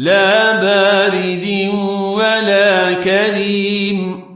لا بارد ولا كريم.